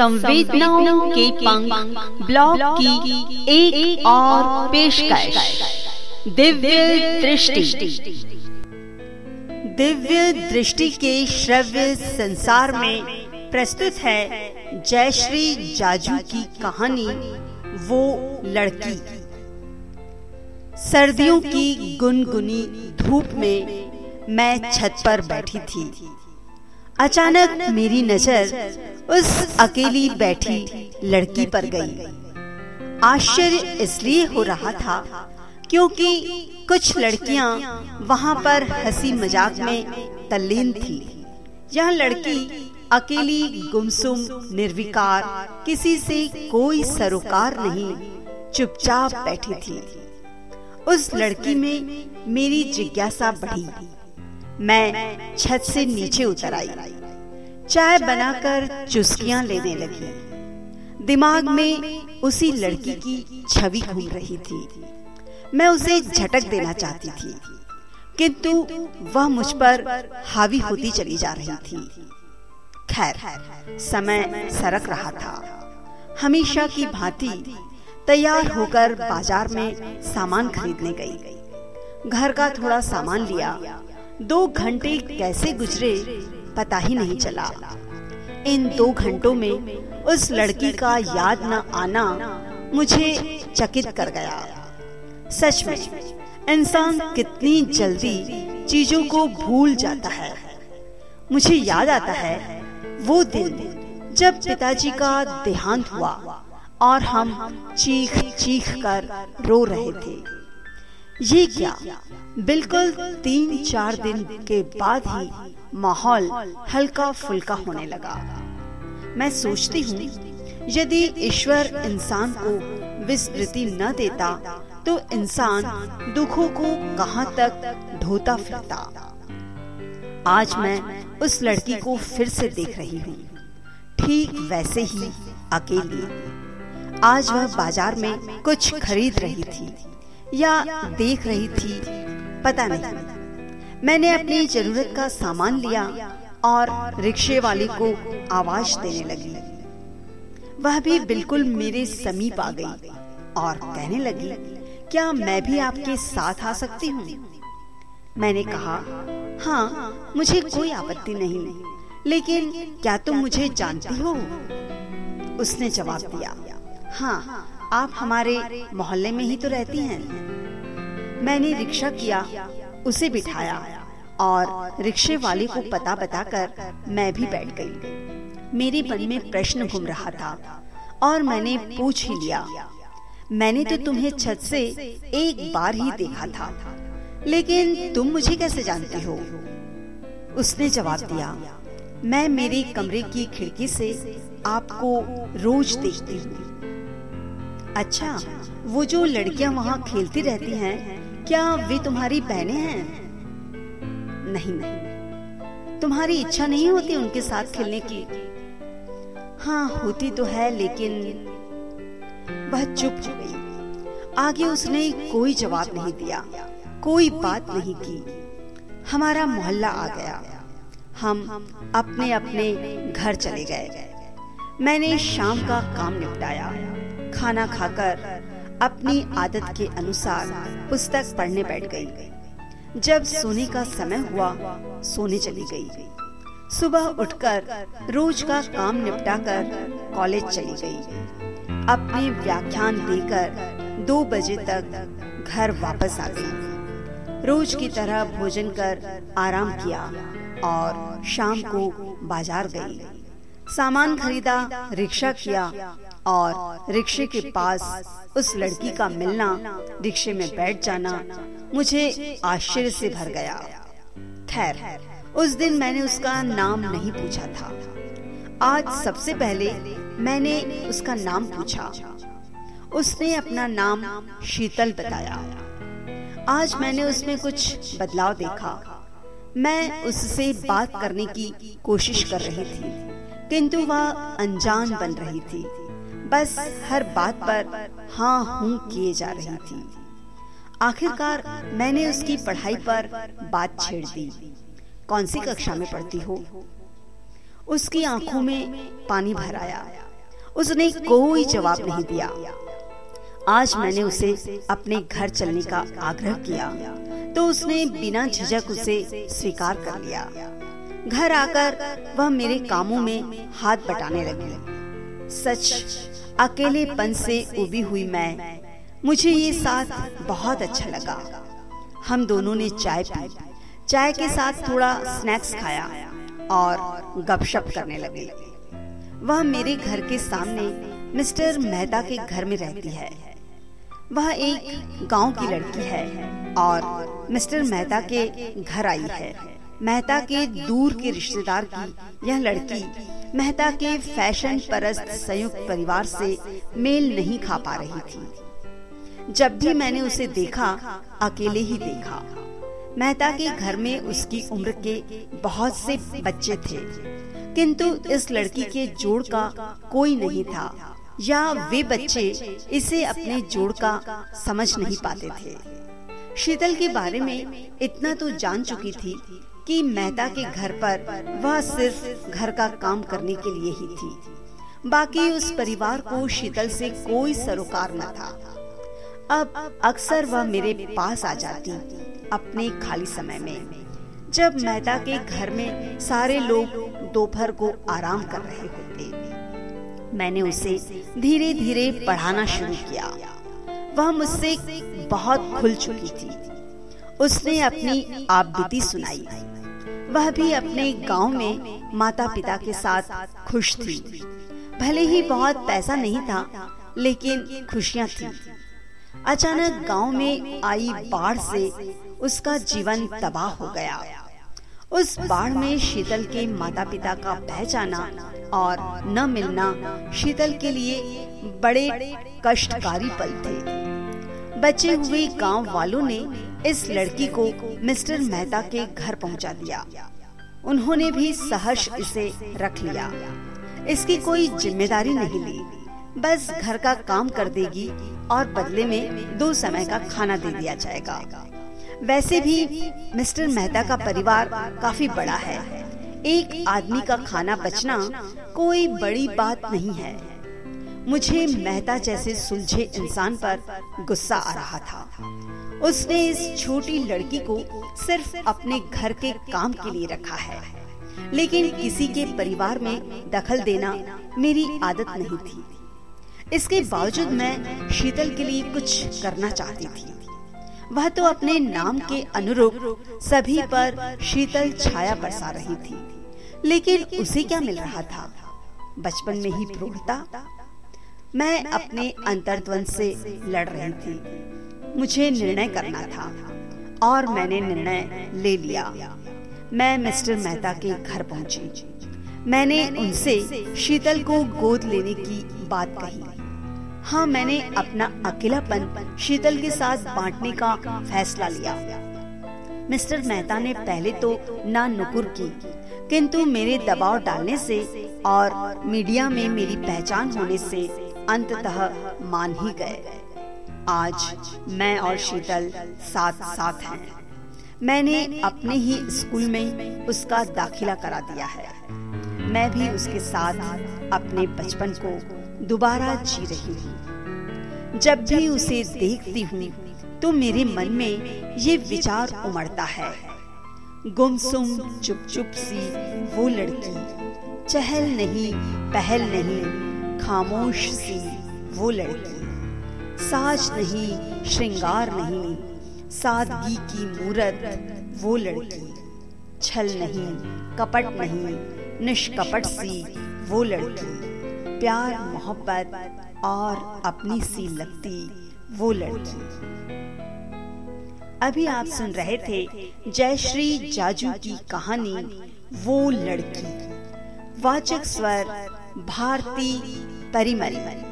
संवेदनाओं के पंख ब्लॉग की एक, एक और पेशकश। दिव्य दृष्टि। दिव्य दृष्टि के श्रव्य संसार में प्रस्तुत है जयश्री जाजू की कहानी वो लड़की। सर्दियों की गुनगुनी धूप में मैं छत पर बैठी थी। अचानक मेरी नज़र उस अकेली बैठी लड़की पर गई। आश्चर्य इसलिए हो रहा था क्योंकि कुछ लड़कियाँ वहाँ पर हँसी मज़ाक में तल्लीन थी। यह लड़की अकेली गुमसुम, निर्विकार, किसी से कोई सरोकार नहीं, चुपचाप बैठी थी। उस लड़की में मेरी जिज्ञासा बढ़ी। मैं छत से नीचे उतर आई। चाय बनाकर चुस्कियाँ लेने लगी। दिमाग में उसी लड़की की छवि घूम रही थी। मैं उसे झटक देना चाहती थी, किंतु वह मुझ पर हावी होती चली जा रही थी। खैर, समय सरक रहा था। हमेशा की भांति तैयार होकर बाज़ार में सामान खरीदने गई। घर का थोड़ा सामान लिया दो घंटे कैसे गुजरे, पता ही नहीं चला। इन दो घंटों में उस लड़की का याद न आना मुझे चकित कर गया। सच में, इंसान कितनी जल्दी चीज़ों को भूल जाता है। मुझे याद आता है, वो दिन जब पिताजी का देहांत हुआ और हम चीख चीख कर रो रहे थे। ये क्या? बिल्कुल तीन चार दिन के बाद ही माहौल हल्का फुल्का होने लगा। मैं सोचती हूँ, यदि ईश्वर इंसान को विस्तृति न देता तो इंसान दुखों को कहाँ तक ढोता फिरता। आज मैं उस लड़की को फिर से देख रही हूँ। ठीक वैसे ही अकेली। आज वह बाज़ार में कुछ खरीद रही थी। या देख रही थी, पता नहीं। मैंने अपनी ज़रूरत का सामान लिया और रिक्शे वाले को आवाज़ देने लगी। वह भी बिल्कुल मेरे समीप आ गई और कहने लगी, क्या मैं भी आपके साथ आ सकती हूँ? मैंने कहा हाँ मुझे कोई आपत्ति नहीं, लेकिन क्या तुम मुझे जानती हो? उसने जवाब दिया हाँ आप हमारे मोहल्ले में ही तो रहती हैं। मैंने रिक्शा किया, उसे बिठाया और रिक्शे वाले को पता बताकर मैं भी बैठ गई। मेरे मन में प्रश्न घूम रहा था और मैंने पूछ ही लिया, मैंने तो तुम्हें छत से एक बार ही देखा था, लेकिन तुम मुझे कैसे जानती हो उसने जवाब दिया, मैं मेरे कमरे की खिड़की से आपको रोज देखती हूँ अच्छा वो जो लड़कियाँ वहाँ खेलती रहती हैं, क्या वे तुम्हारी बहनें हैं? नहीं नहीं। तुम्हारी इच्छा नहीं होती उनके साथ खेलने की? हाँ होती तो है लेकिन वह चुप हो गई। आगे उसने कोई जवाब नहीं दिया कोई बात नहीं की। हमारा मोहल्ला आ गया। हम अपने अपने घर चले गए। मैंने शाम का काम निपटाया। खाना खाकर अपनी आदत के अनुसार पुस्तक पढ़ने बैठ गई। जब सोने का समय हुआ, सोने चली गई। सुबह उठकर रोज का काम निपटाकर कॉलेज चली गई। अपने व्याख्यान देकर दो बजे तक घर वापस आ गई। रोज की तरह भोजन कर आराम किया और शाम को बाज़ार गई। सामान खरीदा, रिक्शा किया और रिक्शे के पास उस लड़की का मिलना, रिक्शे में बैठ जाना मुझे आश्चर्य से भर गया। खैर, उस दिन मैंने उसका नाम नहीं पूछा था। आज सबसे पहले मैंने उसका नाम पूछा। उसने अपना नाम शीतल बताया। आज मैंने उसमें कुछ बदलाव देखा। मैं उससे बात करने की कोशिश कर रही थी, किंतु वह अनजान बन रही थी। बस हर बात पर हाँ हूँ किए जा रही थी। आखिरकार मैंने उसकी पढ़ाई पर बात छेड़ दी। कौन सी कक्षा में पढ़ती हो? उसकी आँखों में पानी भर आया। उसने कोई जवाब नहीं दिया। आज मैंने उसे अपने घर चलने का आग्रह किया तो उसने बिना झिझक उसे स्वीकार कर लिया। घर आकर वह मेरे कामों में हाथ बटाने लगी। सच अकेलेपन से उबी हुई मैं। मुझे ये साथ बहुत अच्छा लगा। हम दोनों ने चाय पी। चाय के साथ थोड़ा स्नैक्स खाया और गपशप करने लगे। वह मेरे घर के सामने मिस्टर मेहता के घर में रहती है। वह एक गाँव की लड़की है और मिस्टर मेहता के घर आई है। मेहता के दूर के रिश्तेदार की यह लड़की, मेहता के फ़ैशन परस्त संयुक्त परिवार से मेल नहीं खा पा रही थी। जब भी मैंने उसे देखा, अकेले ही देखा। मेहता के घर में उसकी उम्र के बहुत से बच्चे थे, किंतु इस लड़की के जोड़ का कोई नहीं था, या वे बच्चे इसे अपने जोड़ का समझ नहीं पाते थे। शीतल के बारे में इतना तो जान चुकी थी कि मेहता के घर पर वह सिर्फ़ घर का काम करने के लिए ही थी। बाकी उस परिवार को शीतल से कोई सरोकार न था। अब अक्सर वह मेरे पास आ जाती, अपने खाली समय में, जब मेहता के घर में सारे लोग दोपहर को आराम कर रहे होते। मैंने उसे धीरे धीरे पढ़ाना शुरू किया। वह मुझसे बहुत खुल चुकी थी। उसने अपनी आप बीती सुनाई। वह भी अपने गाँव में माता पिता के साथ खुश थी। भले ही बहुत पैसा नहीं था, लेकिन खुशियाँ थी। अचानक गाँव में आई बाढ़ से उसका जीवन तबाह हो गया। उस बाढ़ में शीतल के माता पिता का पहचाना और न मिलना शीतल के लिए बड़े कष्टकारी पल थे। बचे हुए गाँव वालों ने इस लड़की को मिस्टर मेहता के घर पहुँचा दिया। उन्होंने भी सहर्ष इसे रख लिया। इसकी कोई ज़िम्मेदारी नहीं ली। बस घर का काम कर देगी और बदले में दो समय का खाना दे दिया जाएगा। वैसे भी मिस्टर मेहता का परिवार काफ़ी बड़ा है। एक आदमी का खाना बचना कोई बड़ी बात नहीं है। मुझे मेहता जैसे सुलझे इंसान पर गुस्सा आ रहा था। उसने इस छोटी लड़की को सिर्फ़ अपने घर के काम के लिए रखा है। लेकिन किसी के परिवार में दखल देना मेरी आदत नहीं थी। इसके बावजूद मैं शीतल के लिए कुछ करना चाहती थी। वह तो अपने नाम के अनुरूप सभी पर शीतल छाया बरसा रही थी। लेकिन उसे क्या मिल रहा था? बचपन में ही प्रौढ़ता। मैं अपने अंतर्द्वंद से लड़ रही थी। मुझे निर्णय करना था और मैंने निर्णय ले लिया। मैं मिस्टर मेहता के घर पहुँची। मैंने उनसे शीतल को गोद लेने की बात कही। हाँ मैंने अपना अकेलापन शीतल के साथ बांटने का फैसला लिया। मिस्टर मेहता ने पहले तो ना नुकुर की, किंतु मेरे दबाव डालने से और मीडिया में मेरी पहचान होने से अंततः मान ही गए। आज मैं और शीतल साथ साथ हैं। मैंने अपने ही स्कूल में उसका दाखिला करा दिया है। मैं भी उसके साथ अपने बचपन को दोबारा जी रही हूँ। जब भी उसे देखती हूँ तो मेरे मन में ये विचार उमड़ता है। गुमसुम चुप चुप सी वो लड़की चहल नहीं पहल नहीं खामोश सी वो लड़की। साज नहीं, श्रृंगार नहीं, सादगी की मूरत, वो लड़की, छल नहीं, कपट नहीं, निष्कपट सी, वो लड़की, प्यार, मोहब्बत, और अपनी सी लगती, वो लड़की। अभी आप सुन रहे थे जयश्री जाजू की कहानी, वो लड़की। वाचक स्वर, भारती परिमल।